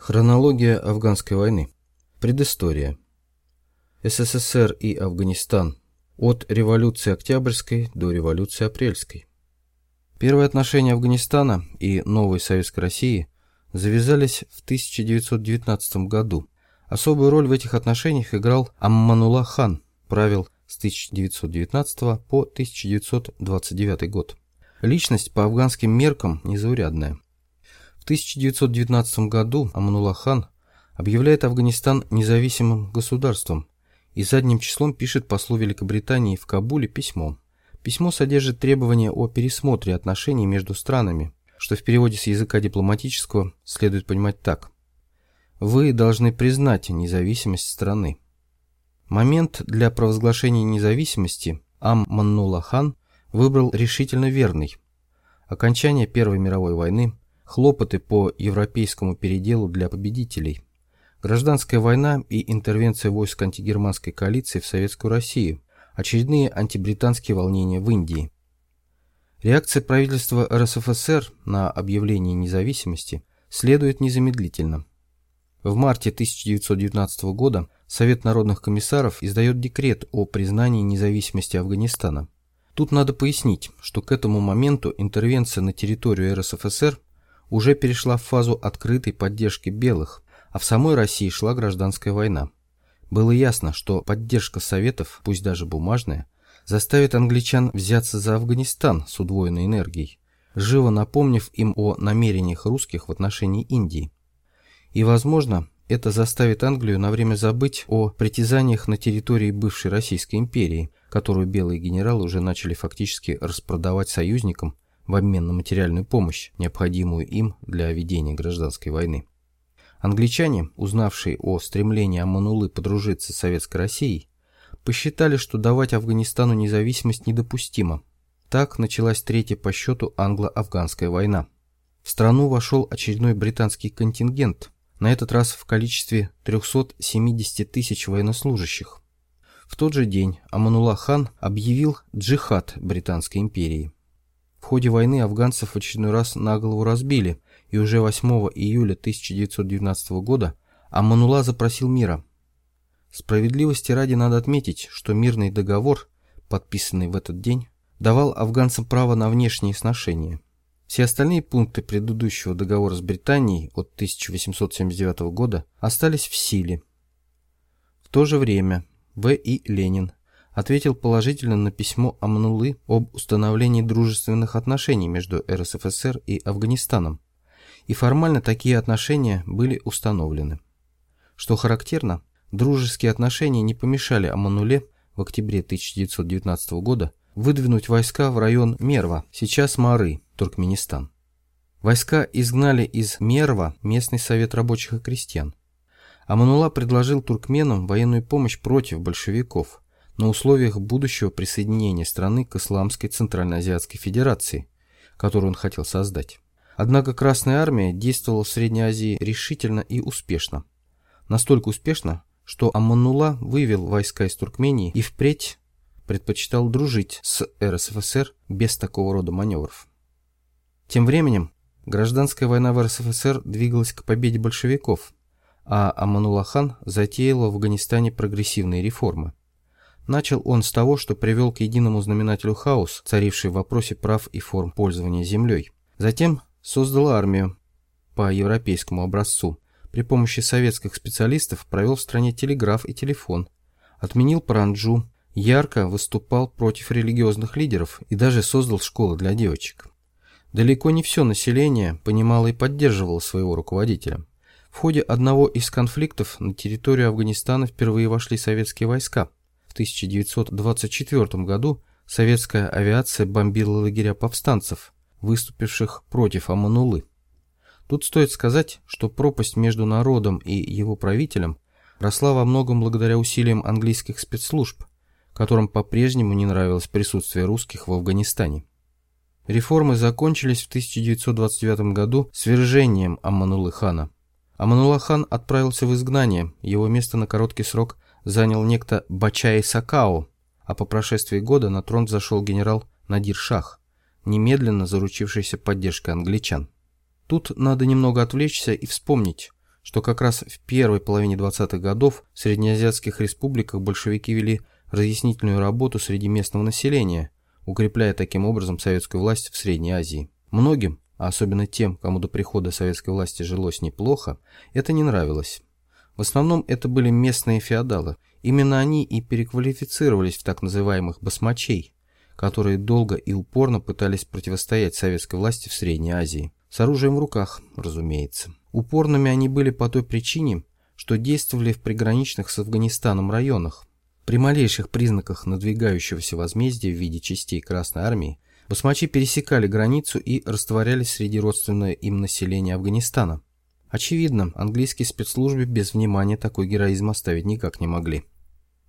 Хронология афганской войны. Предыстория. СССР и Афганистан. От революции Октябрьской до революции Апрельской. Первые отношения Афганистана и новой Советской России завязались в 1919 году. Особую роль в этих отношениях играл Амманула хан, правил с 1919 по 1929 год. Личность по афганским меркам незаурядная. В 1919 году Аманула хан объявляет Афганистан независимым государством и задним числом пишет послу Великобритании в Кабуле письмо. Письмо содержит требования о пересмотре отношений между странами, что в переводе с языка дипломатического следует понимать так. Вы должны признать независимость страны. Момент для провозглашения независимости Ам-Маннула хан выбрал решительно верный. Окончание Первой мировой войны, хлопоты по европейскому переделу для победителей, гражданская война и интервенция войск антигерманской коалиции в Советскую Россию, очередные антибританские волнения в Индии. Реакция правительства РСФСР на объявление независимости следует незамедлительно. В марте 1919 года Совет народных комиссаров издает декрет о признании независимости Афганистана. Тут надо пояснить, что к этому моменту интервенция на территорию РСФСР уже перешла в фазу открытой поддержки белых, а в самой России шла гражданская война. Было ясно, что поддержка Советов, пусть даже бумажная, заставит англичан взяться за Афганистан с удвоенной энергией, живо напомнив им о намерениях русских в отношении Индии. И, возможно, это заставит Англию на время забыть о притязаниях на территории бывшей Российской империи, которую белые генералы уже начали фактически распродавать союзникам в обмен на материальную помощь, необходимую им для ведения гражданской войны. Англичане, узнавшие о стремлении Аманулы подружиться с Советской Россией, посчитали, что давать Афганистану независимость недопустимо. Так началась третья по счету англо-афганская война. В страну вошел очередной британский контингент, на этот раз в количестве 370 тысяч военнослужащих. В тот же день Аманула хан объявил джихад Британской империи. В ходе войны афганцев в очередной раз на голову разбили, и уже 8 июля 1919 года Аманула запросил мира. Справедливости ради надо отметить, что мирный договор, подписанный в этот день, давал афганцам право на внешние сношения. Все остальные пункты предыдущего договора с Британией от 1879 года остались в силе. В то же время В. И. Ленин ответил положительно на письмо Амнулы об установлении дружественных отношений между РСФСР и Афганистаном, и формально такие отношения были установлены. Что характерно, дружеские отношения не помешали Амануле в октябре 1919 года выдвинуть войска в район Мерва, сейчас Мары, Туркменистан. Войска изгнали из Мерва местный совет рабочих и крестьян. Аманула предложил туркменам военную помощь против большевиков на условиях будущего присоединения страны к Исламской Центральноазиатской Федерации, которую он хотел создать. Однако Красная Армия действовала в Средней Азии решительно и успешно. Настолько успешно, что Аманула вывел войска из Туркмении и впредь предпочитал дружить с РСФСР без такого рода маневров. Тем временем гражданская война в РСФСР двигалась к победе большевиков, а Аманулахан затеял в Афганистане прогрессивные реформы. Начал он с того, что привел к единому знаменателю хаос, царивший в вопросе прав и форм пользования землей. Затем создал армию по европейскому образцу. При помощи советских специалистов провел в стране телеграф и телефон. Отменил паранджу, ярко выступал против религиозных лидеров и даже создал школы для девочек. Далеко не все население понимало и поддерживало своего руководителя. В ходе одного из конфликтов на территорию Афганистана впервые вошли советские войска. В 1924 году советская авиация бомбила лагеря повстанцев, выступивших против Аманулы. Тут стоит сказать, что пропасть между народом и его правителем росла во многом благодаря усилиям английских спецслужб, которым по-прежнему не нравилось присутствие русских в Афганистане. Реформы закончились в 1929 году свержением Аманулы хана. Аманула хан отправился в изгнание, его место на короткий срок занял некто Бачай Сакао, а по прошествии года на трон взошел генерал Надир Шах, немедленно заручившийся поддержкой англичан. Тут надо немного отвлечься и вспомнить, что как раз в первой половине 20-х годов в среднеазиатских республиках большевики вели разъяснительную работу среди местного населения, укрепляя таким образом советскую власть в Средней Азии. Многим, а особенно тем, кому до прихода советской власти жилось неплохо, это не нравилось. В основном это были местные феодалы. Именно они и переквалифицировались в так называемых басмачей, которые долго и упорно пытались противостоять советской власти в Средней Азии. С оружием в руках, разумеется. Упорными они были по той причине, что действовали в приграничных с Афганистаном районах. При малейших признаках надвигающегося возмездия в виде частей Красной Армии басмачи пересекали границу и растворялись среди родственного им населения Афганистана. Очевидно, английские спецслужбы без внимания такой героизм оставить никак не могли.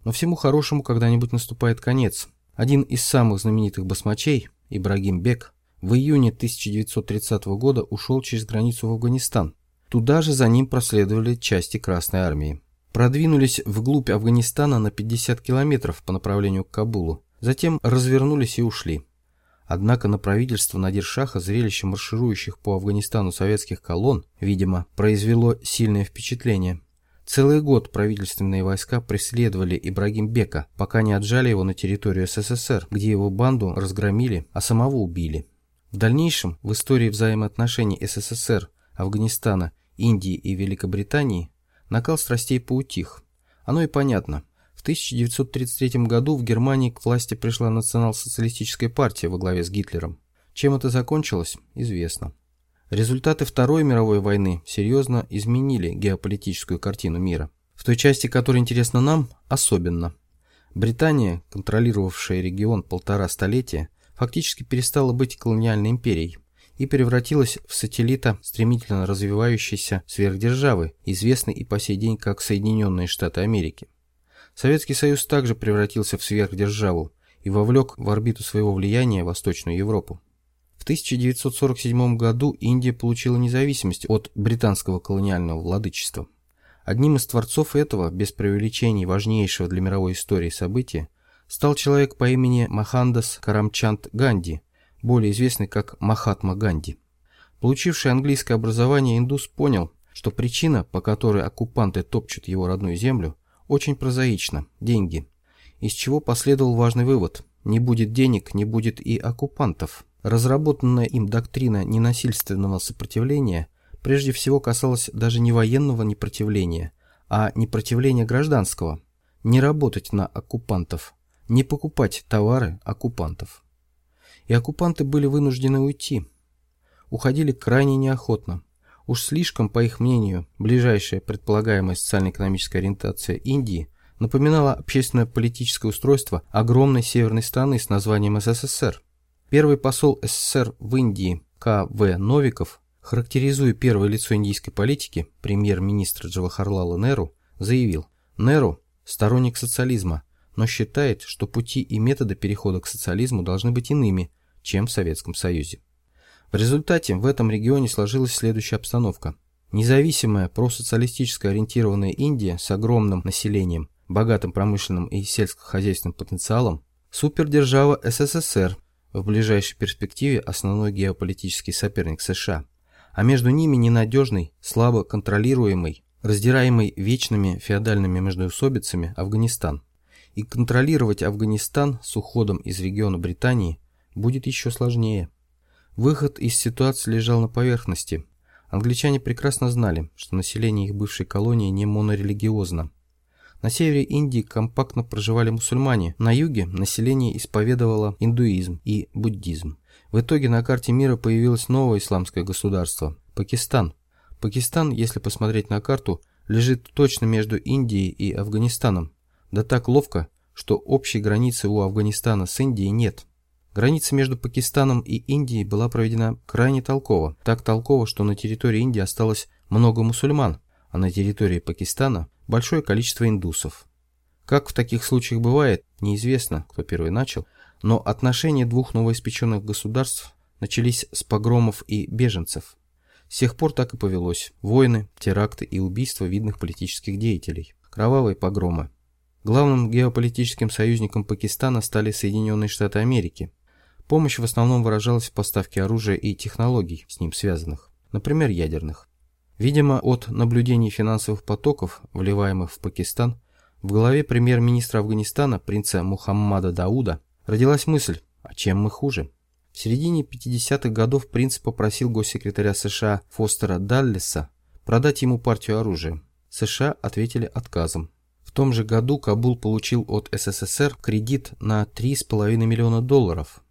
Но всему хорошему когда-нибудь наступает конец – один из самых знаменитых басмачей, Ибрагим Бек, в июне 1930 года ушел через границу в Афганистан. Туда же за ним проследовали части Красной Армии. Продвинулись вглубь Афганистана на 50 километров по направлению к Кабулу, затем развернулись и ушли. Однако на правительство Надир-Шаха зрелище марширующих по Афганистану советских колонн, видимо, произвело сильное впечатление. Целый год правительственные войска преследовали Ибрагимбека, пока не отжали его на территорию СССР, где его банду разгромили, а самого убили. В дальнейшем в истории взаимоотношений СССР, Афганистана, Индии и Великобритании накал страстей поутих. Оно и понятно. В 1933 году в Германии к власти пришла национал-социалистическая партия во главе с Гитлером. Чем это закончилось, известно. Результаты Второй мировой войны серьезно изменили геополитическую картину мира. В той части, которая интересна нам, особенно. Британия, контролировавшая регион полтора столетия, фактически перестала быть колониальной империей и превратилась в сателлита стремительно развивающейся сверхдержавы, известной и по сей день как Соединенные Штаты Америки. Советский Союз также превратился в сверхдержаву и вовлек в орбиту своего влияния Восточную Европу. В 1947 году Индия получила независимость от британского колониального владычества. Одним из творцов этого, без преувеличений важнейшего для мировой истории события, стал человек по имени Махандас Карамчанд Ганди, более известный как Махатма Ганди. Получивший английское образование индус понял, что причина, по которой оккупанты топчут его родную землю, очень прозаична – деньги. Из чего последовал важный вывод – не будет денег, не будет и оккупантов – Разработанная им доктрина ненасильственного сопротивления прежде всего касалась даже не военного непротивления, а непротивления гражданского. Не работать на оккупантов, не покупать товары оккупантов. И оккупанты были вынуждены уйти. Уходили крайне неохотно. Уж слишком, по их мнению, ближайшая предполагаемая социально-экономическая ориентация Индии напоминала общественное политическое устройство огромной северной страны с названием СССР. Первый посол СССР в Индии К.В. Новиков, характеризуя первое лицо индийской политики, премьер-министра Джавахарлала Неру, заявил, Неру – сторонник социализма, но считает, что пути и методы перехода к социализму должны быть иными, чем в Советском Союзе. В результате в этом регионе сложилась следующая обстановка. Независимая просоциалистически ориентированная Индия с огромным населением, богатым промышленным и сельскохозяйственным потенциалом, супердержава СССР – в ближайшей перспективе основной геополитический соперник США, а между ними ненадежный, слабо контролируемый, раздираемый вечными феодальными междоусобицами Афганистан. И контролировать Афганистан с уходом из региона Британии будет еще сложнее. Выход из ситуации лежал на поверхности. Англичане прекрасно знали, что население их бывшей колонии не монорелигиозно, на севере Индии компактно проживали мусульмане, на юге население исповедовало индуизм и буддизм. В итоге на карте мира появилось новое исламское государство – Пакистан. Пакистан, если посмотреть на карту, лежит точно между Индией и Афганистаном. Да так ловко, что общей границы у Афганистана с Индией нет. Граница между Пакистаном и Индией была проведена крайне толково. Так толково, что на территории Индии осталось много мусульман, а на территории Пакистана большое количество индусов. Как в таких случаях бывает, неизвестно, кто первый начал, но отношения двух новоиспеченных государств начались с погромов и беженцев. С тех пор так и повелось. Войны, теракты и убийства видных политических деятелей. Кровавые погромы. Главным геополитическим союзником Пакистана стали Соединенные Штаты Америки. Помощь в основном выражалась в поставке оружия и технологий, с ним связанных, например, ядерных. Видимо, от наблюдений финансовых потоков, вливаемых в Пакистан, в голове премьер-министра Афганистана, принца Мухаммада Дауда, родилась мысль, а чем мы хуже? В середине 50-х годов принц попросил госсекретаря США Фостера Даллеса продать ему партию оружия. США ответили отказом. В том же году Кабул получил от СССР кредит на 3,5 миллиона долларов.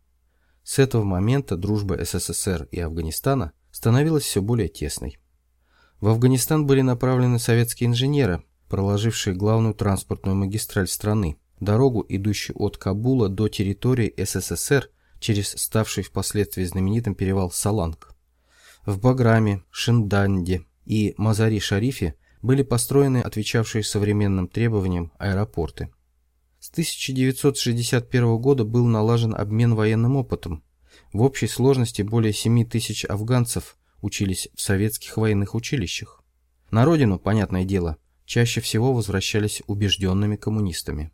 С этого момента дружба СССР и Афганистана становилась все более тесной. В Афганистан были направлены советские инженеры, проложившие главную транспортную магистраль страны, дорогу, идущую от Кабула до территории СССР через ставший впоследствии знаменитым перевал Саланг. В Баграме, Шинданде и Мазари-Шарифе были построены отвечавшие современным требованиям аэропорты. С 1961 года был налажен обмен военным опытом. В общей сложности более 7 тысяч афганцев учились в советских военных училищах. На родину, понятное дело, чаще всего возвращались убежденными коммунистами.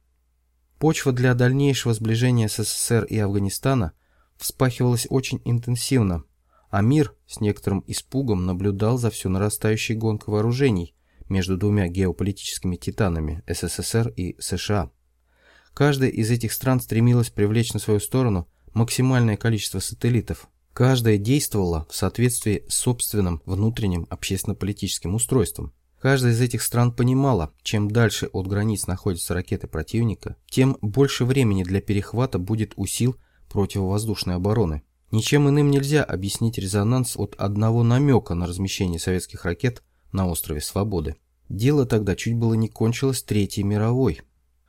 Почва для дальнейшего сближения СССР и Афганистана вспахивалась очень интенсивно, а мир с некоторым испугом наблюдал за все нарастающей гонкой вооружений между двумя геополитическими титанами СССР и США. Каждая из этих стран стремилась привлечь на свою сторону максимальное количество сателлитов. Каждая действовала в соответствии с собственным внутренним общественно-политическим устройством. Каждая из этих стран понимала, чем дальше от границ находятся ракеты противника, тем больше времени для перехвата будет у сил противовоздушной обороны. Ничем иным нельзя объяснить резонанс от одного намека на размещение советских ракет на острове Свободы. Дело тогда чуть было не кончилось Третьей мировой.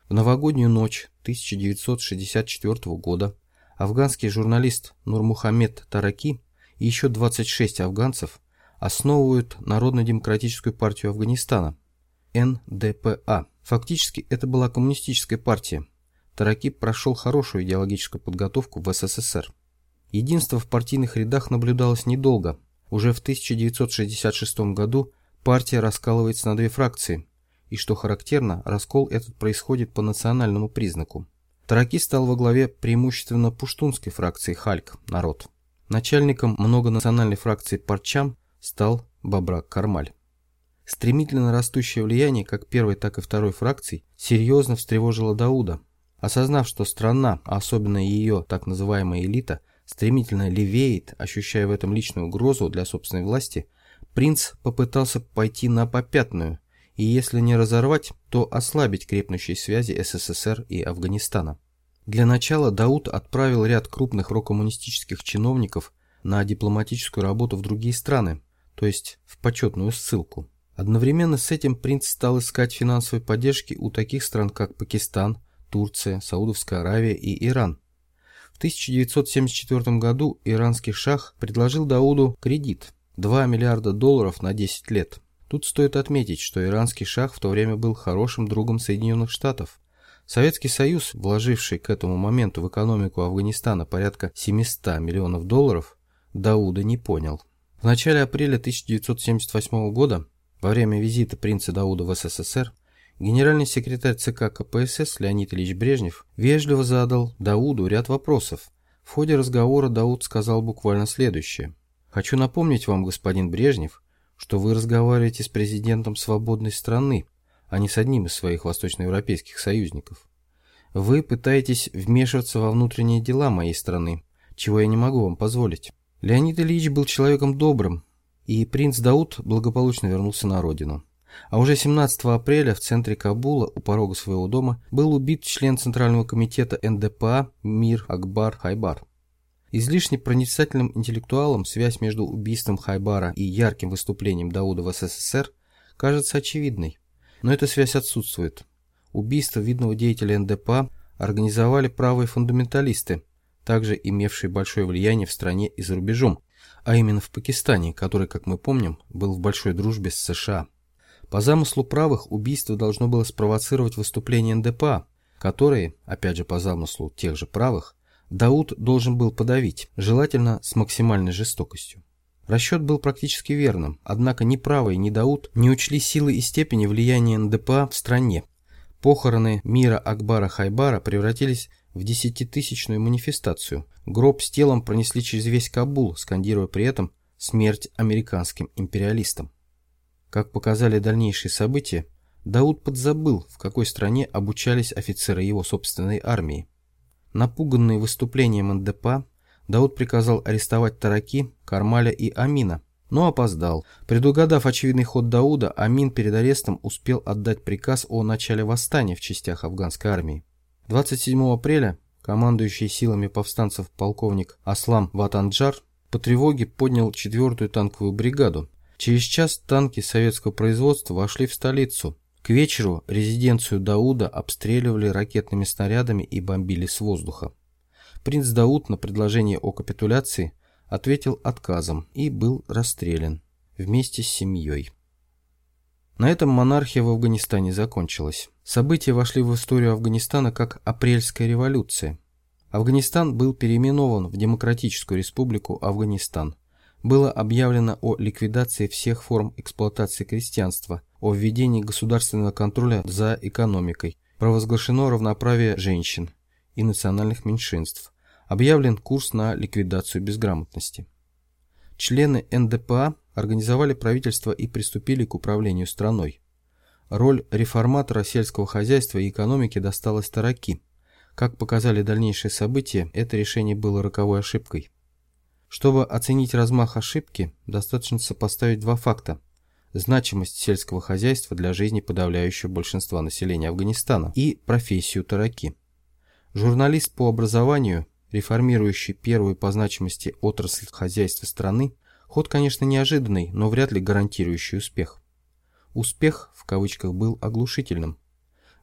В новогоднюю ночь 1964 года афганский журналист Нурмухамед Тараки и еще 26 афганцев основывают Народно-демократическую партию Афганистана, НДПА. Фактически это была коммунистическая партия. Тараки прошел хорошую идеологическую подготовку в СССР. Единство в партийных рядах наблюдалось недолго. Уже в 1966 году партия раскалывается на две фракции, и, что характерно, раскол этот происходит по национальному признаку. Тараки стал во главе преимущественно пуштунской фракции Хальк, народ. Начальником многонациональной фракции Парчам стал Бабрак Кармаль. Стремительно растущее влияние как первой, так и второй фракций серьезно встревожило Дауда. Осознав, что страна, а особенно ее так называемая элита, стремительно левеет, ощущая в этом личную угрозу для собственной власти, принц попытался пойти на попятную и если не разорвать, то ослабить крепнущие связи СССР и Афганистана. Для начала Дауд отправил ряд крупных прокоммунистических чиновников на дипломатическую работу в другие страны, то есть в почетную ссылку. Одновременно с этим принц стал искать финансовой поддержки у таких стран, как Пакистан, Турция, Саудовская Аравия и Иран. В 1974 году иранский шах предложил Дауду кредит – 2 миллиарда долларов на 10 лет – Тут стоит отметить, что иранский шах в то время был хорошим другом Соединенных Штатов. Советский Союз, вложивший к этому моменту в экономику Афганистана порядка 700 миллионов долларов, Дауда не понял. В начале апреля 1978 года, во время визита принца Дауда в СССР, генеральный секретарь ЦК КПСС Леонид Ильич Брежнев вежливо задал Дауду ряд вопросов. В ходе разговора Дауд сказал буквально следующее. «Хочу напомнить вам, господин Брежнев, что вы разговариваете с президентом свободной страны, а не с одним из своих восточноевропейских союзников. Вы пытаетесь вмешиваться во внутренние дела моей страны, чего я не могу вам позволить. Леонид Ильич был человеком добрым, и принц Дауд благополучно вернулся на родину. А уже 17 апреля в центре Кабула, у порога своего дома, был убит член Центрального комитета НДПА Мир Акбар Хайбар. Излишне проницательным интеллектуалам связь между убийством Хайбара и ярким выступлением Дауда в СССР кажется очевидной. Но эта связь отсутствует. Убийство видного деятеля НДПА организовали правые фундаменталисты, также имевшие большое влияние в стране и за рубежом, а именно в Пакистане, который, как мы помним, был в большой дружбе с США. По замыслу правых убийство должно было спровоцировать выступление НДПА, которые, опять же по замыслу тех же правых, Дауд должен был подавить, желательно с максимальной жестокостью. Расчет был практически верным, однако ни правый, ни Дауд не учли силы и степени влияния НДПА в стране. Похороны мира Акбара Хайбара превратились в десятитысячную манифестацию. Гроб с телом пронесли через весь Кабул, скандируя при этом смерть американским империалистам. Как показали дальнейшие события, Дауд подзабыл, в какой стране обучались офицеры его собственной армии. Напуганный выступлением НДП, Дауд приказал арестовать Тараки, Кармаля и Амина, но опоздал. Предугадав очевидный ход Дауда, Амин перед арестом успел отдать приказ о начале восстания в частях афганской армии. 27 апреля командующий силами повстанцев полковник Аслам Ватанджар по тревоге поднял 4-ю танковую бригаду. Через час танки советского производства вошли в столицу. К вечеру резиденцию Дауда обстреливали ракетными снарядами и бомбили с воздуха. Принц Дауд на предложение о капитуляции ответил отказом и был расстрелян вместе с семьей. На этом монархия в Афганистане закончилась. События вошли в историю Афганистана как Апрельская революция. Афганистан был переименован в Демократическую республику Афганистан. Было объявлено о ликвидации всех форм эксплуатации крестьянства, о введении государственного контроля за экономикой, провозглашено равноправие женщин и национальных меньшинств, объявлен курс на ликвидацию безграмотности. Члены НДПА организовали правительство и приступили к управлению страной. Роль реформатора сельского хозяйства и экономики досталась Тараки. Как показали дальнейшие события, это решение было роковой ошибкой. Чтобы оценить размах ошибки, достаточно сопоставить два факта. Значимость сельского хозяйства для жизни подавляющего большинства населения Афганистана и профессию Тараки. Журналист по образованию, реформирующий первую по значимости отрасль хозяйства страны, ход, конечно, неожиданный, но вряд ли гарантирующий успех. Успех, в кавычках, был оглушительным.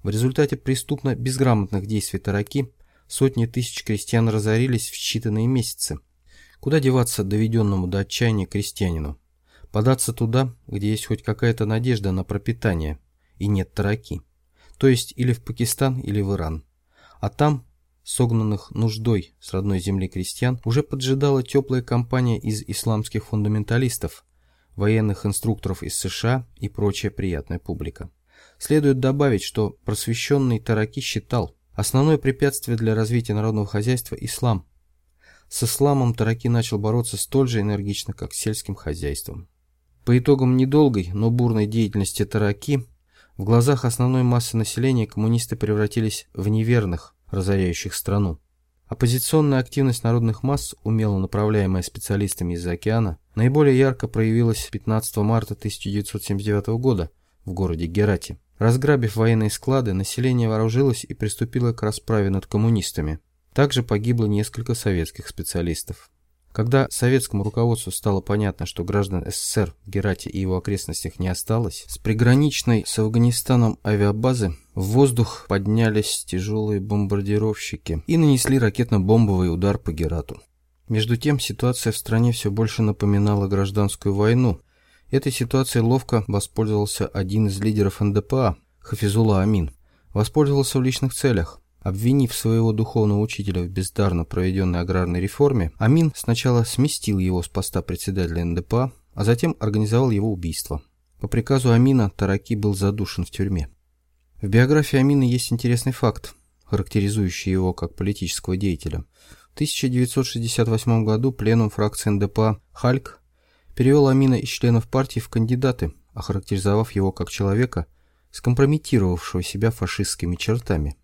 В результате преступно безграмотных действий Тараки сотни тысяч крестьян разорились в считанные месяцы. Куда деваться доведенному до отчаяния крестьянину? Податься туда, где есть хоть какая-то надежда на пропитание, и нет Тараки. То есть или в Пакистан, или в Иран. А там согнанных нуждой с родной земли крестьян, уже поджидала теплая компания из исламских фундаменталистов, военных инструкторов из США и прочая приятная публика. Следует добавить, что просвещенный Тараки считал, основное препятствие для развития народного хозяйства – ислам. С исламом Тараки начал бороться столь же энергично, как с сельским хозяйством. По итогам недолгой, но бурной деятельности Тараки, в глазах основной массы населения коммунисты превратились в неверных, разоряющих страну. Оппозиционная активность народных масс, умело направляемая специалистами из-за океана, наиболее ярко проявилась 15 марта 1979 года в городе Герати. Разграбив военные склады, население вооружилось и приступило к расправе над коммунистами. Также погибло несколько советских специалистов. Когда советскому руководству стало понятно, что граждан СССР в Герате и его окрестностях не осталось, с приграничной с Афганистаном авиабазы в воздух поднялись тяжелые бомбардировщики и нанесли ракетно-бомбовый удар по Герату. Между тем, ситуация в стране все больше напоминала гражданскую войну. Этой ситуацией ловко воспользовался один из лидеров НДПА, Хафизула Амин. Воспользовался в личных целях. Обвинив своего духовного учителя в бездарно проведенной аграрной реформе, Амин сначала сместил его с поста председателя НДПА, а затем организовал его убийство. По приказу Амина Тараки был задушен в тюрьме. В биографии Амина есть интересный факт, характеризующий его как политического деятеля. В 1968 году пленум фракции НДПА «Хальк» перевел Амина из членов партии в кандидаты, охарактеризовав его как человека, скомпрометировавшего себя фашистскими чертами.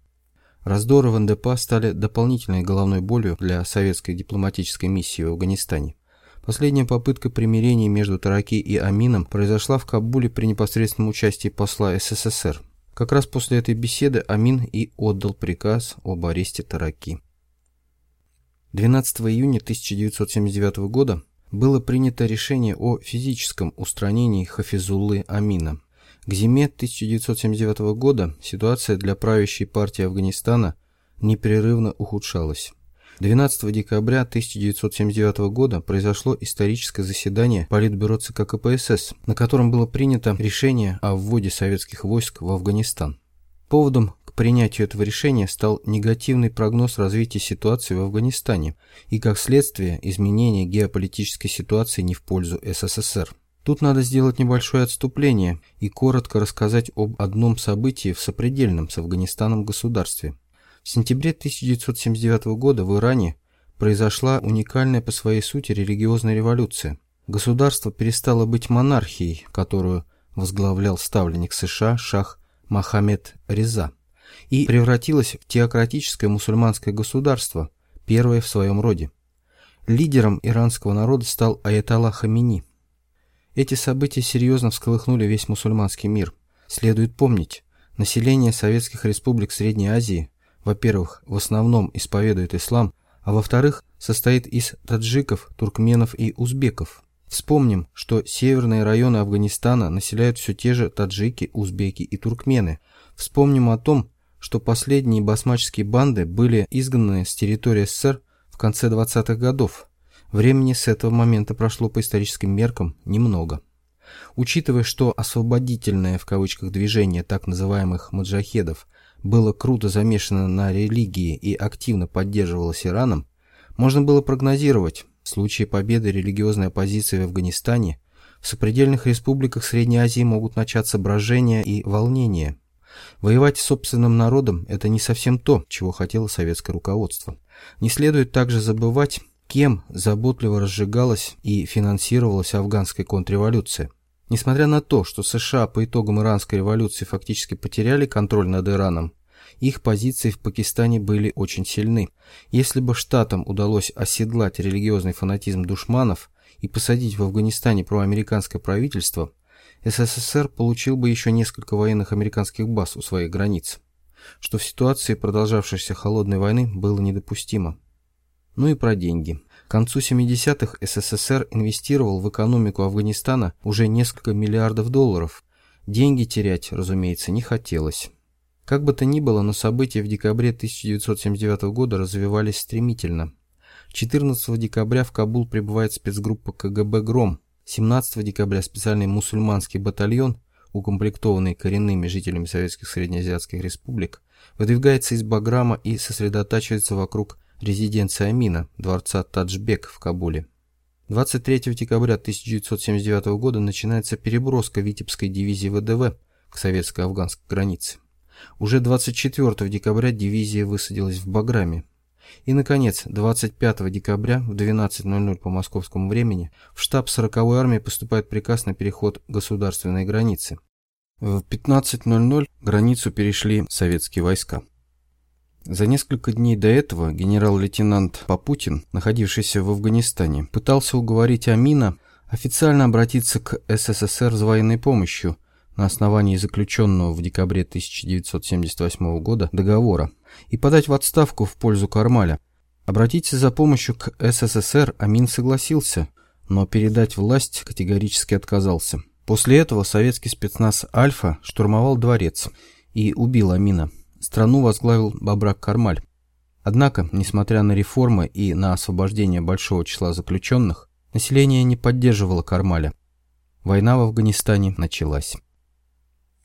Раздоры в НДП стали дополнительной головной болью для советской дипломатической миссии в Афганистане. Последняя попытка примирения между Тараки и Амином произошла в Кабуле при непосредственном участии посла СССР. Как раз после этой беседы Амин и отдал приказ об аресте Тараки. 12 июня 1979 года было принято решение о физическом устранении Хафизуллы Амина. К зиме 1979 года ситуация для правящей партии Афганистана непрерывно ухудшалась. 12 декабря 1979 года произошло историческое заседание Политбюро ЦК КПСС, на котором было принято решение о вводе советских войск в Афганистан. Поводом к принятию этого решения стал негативный прогноз развития ситуации в Афганистане и, как следствие, изменение геополитической ситуации не в пользу СССР. Тут надо сделать небольшое отступление и коротко рассказать об одном событии в сопредельном с Афганистаном государстве. В сентябре 1979 года в Иране произошла уникальная по своей сути религиозная революция. Государство перестало быть монархией, которую возглавлял ставленник США шах Мохаммед Реза и превратилась в теократическое мусульманское государство, первое в своем роде. Лидером иранского народа стал Аятолла Хамини. Эти события серьезно всколыхнули весь мусульманский мир. Следует помнить, население советских республик Средней Азии, во-первых, в основном исповедует ислам, а во-вторых, состоит из таджиков, туркменов и узбеков. Вспомним, что северные районы Афганистана населяют все те же таджики, узбеки и туркмены. Вспомним о том, что последние басмаческие банды были изгнаны с территории СССР в конце 20-х годов. Времени с этого момента прошло по историческим меркам немного. Учитывая, что освободительное в кавычках движение так называемых маджахедов было круто замешано на религии и активно поддерживалось Ираном, можно было прогнозировать, в случае победы религиозной оппозиции в Афганистане, в сопредельных республиках Средней Азии могут начаться брожения и волнения. Воевать с собственным народом – это не совсем то, чего хотело советское руководство. Не следует также забывать, кем заботливо разжигалась и финансировалась афганская контрреволюция. Несмотря на то, что США по итогам иранской революции фактически потеряли контроль над Ираном, их позиции в Пакистане были очень сильны. Если бы штатам удалось оседлать религиозный фанатизм душманов и посадить в Афганистане проамериканское правительство, СССР получил бы еще несколько военных американских баз у своих границ, что в ситуации продолжавшейся холодной войны было недопустимо. Ну и про деньги. К концу 70-х СССР инвестировал в экономику Афганистана уже несколько миллиардов долларов. Деньги терять, разумеется, не хотелось. Как бы то ни было, но события в декабре 1979 года развивались стремительно. 14 декабря в Кабул прибывает спецгруппа КГБ «Гром», 17 декабря специальный мусульманский батальон, укомплектованный коренными жителями советских среднеазиатских республик, выдвигается из Баграма и сосредотачивается вокруг резиденции Амина, дворца Таджбек в Кабуле. 23 декабря 1979 года начинается переброска Витебской дивизии ВДВ к советско-афганской границе. Уже 24 декабря дивизия высадилась в Баграме. И, наконец, 25 декабря в 12.00 по московскому времени в штаб 40-й армии поступает приказ на переход государственной границы. В 15.00 границу перешли советские войска. За несколько дней до этого генерал-лейтенант Попутин, находившийся в Афганистане, пытался уговорить Амина официально обратиться к СССР с военной помощью на основании заключенного в декабре 1978 года договора и подать в отставку в пользу Кармаля. Обратиться за помощью к СССР Амин согласился, но передать власть категорически отказался. После этого советский спецназ «Альфа» штурмовал дворец и убил Амина страну возглавил Бабрак Кармаль. Однако, несмотря на реформы и на освобождение большого числа заключенных, население не поддерживало Кармаля. Война в Афганистане началась.